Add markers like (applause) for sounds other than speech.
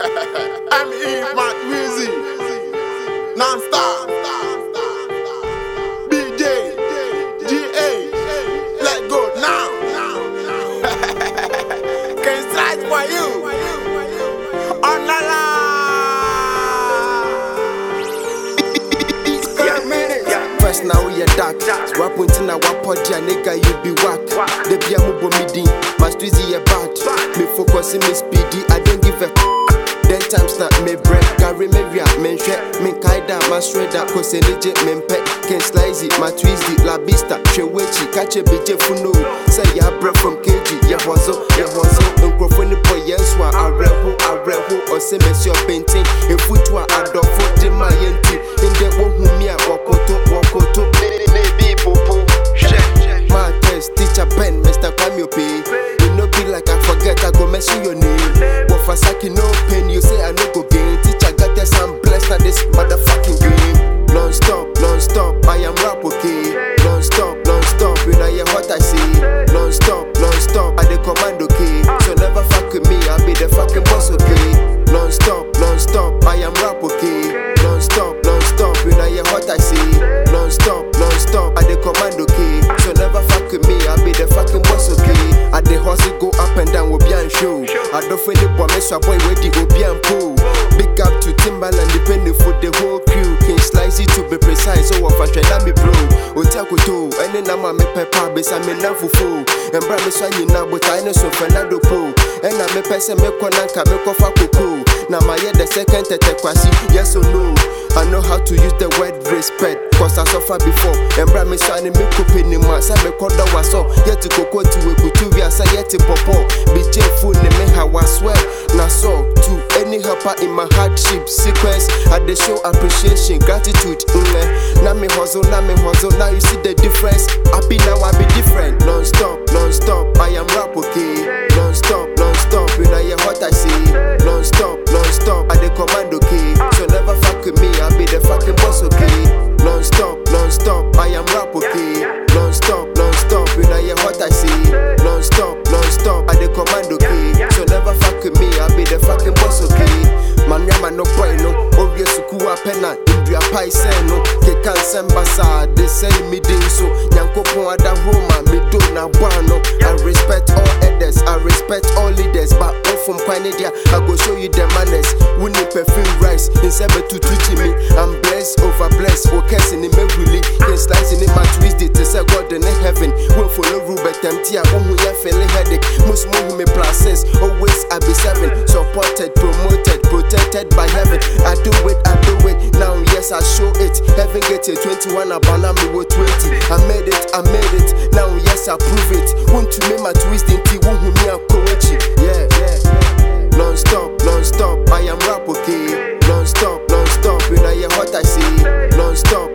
I'm in my music. Non-stop. BJ. GA. Let go now. (laughs) Can strike for you. On la la. (laughs) First now we are dark. Rap until now what pod ya nigga you be whack. The mu bo me din. My streets ye bad. Me focus me speedy. I don't give a Then Carry me via men share. Me kaida my shredder. Cause any jet men pet. Can slice it. My twisty. La bista. Chewechi. Catch a bitch funo. Say ya bread from KG. Ya wazo. Ya wazo. Nkrofo ni po yes wa. Areho. Areho. Or say me your painting. If we twa adofo. Di my yenti. In the wo humia. Wakoto. Wakoto. Maybe popo. My test teacher Ben, Mr. Kwame Ope. You no be like I forget, I go mention your name. But for Saki, no pain, you say I stop, you know you what I see. Non stop, non stop, I the command okay. So never fuck with me, I be the fucking boss okay. Non stop, non stop, I am rap okay. Non stop, non stop, you know you what I see. Non stop, non stop, I the command okay. So never fuck with me, I be the fucking boss okay. I the hustle go up and down, will be on show. I don't feel it, but so boy, where the on pool. Big up to Timbaland, depending for the whole crew. Slice it to be precise, so if I try that me bro. Otakuto, and then I'm a me pepper, base I'm in fufu. And bra me swany now, but I know so Fernando Po. And I'm a person, me konanka, me kofa. Now my head the second tete kwasi, yes or no. I know how to use the word respect, cause I suffer before. And bra me swany me kupi ni ma, sa me koda waso. Yet to koko to a kutu, we are say yet to popo. Be full ni me how I swear. Helper in my hardship sequence, I dey show appreciation, gratitude. Mm, now me hustle, now me hustle, now you see the difference. Pai no. Keka they say me din so. Nyanko pon ada homa, me do na bano. I respect all elders, I respect all leaders, but all from Kwanedia, I go show you the manners. Winning perfume rice, sebe to teach me. I'm blessed, over blessed, focus in me really. Can slice in my twist it, say God in heaven. When follow Rubert empty, I won't ya feeling headache. Most more me process, always I be seven. Supported, promoted, protected by heaven. I do it. Heaven get it 21, I me with 20. I made it, I made it. Now, yes, I prove it. Want to make my twist in T, won't me a coach. Yeah, yeah. Non stop, non stop, I am rap okay. Non stop, non stop, you know yeah what I see. Non stop,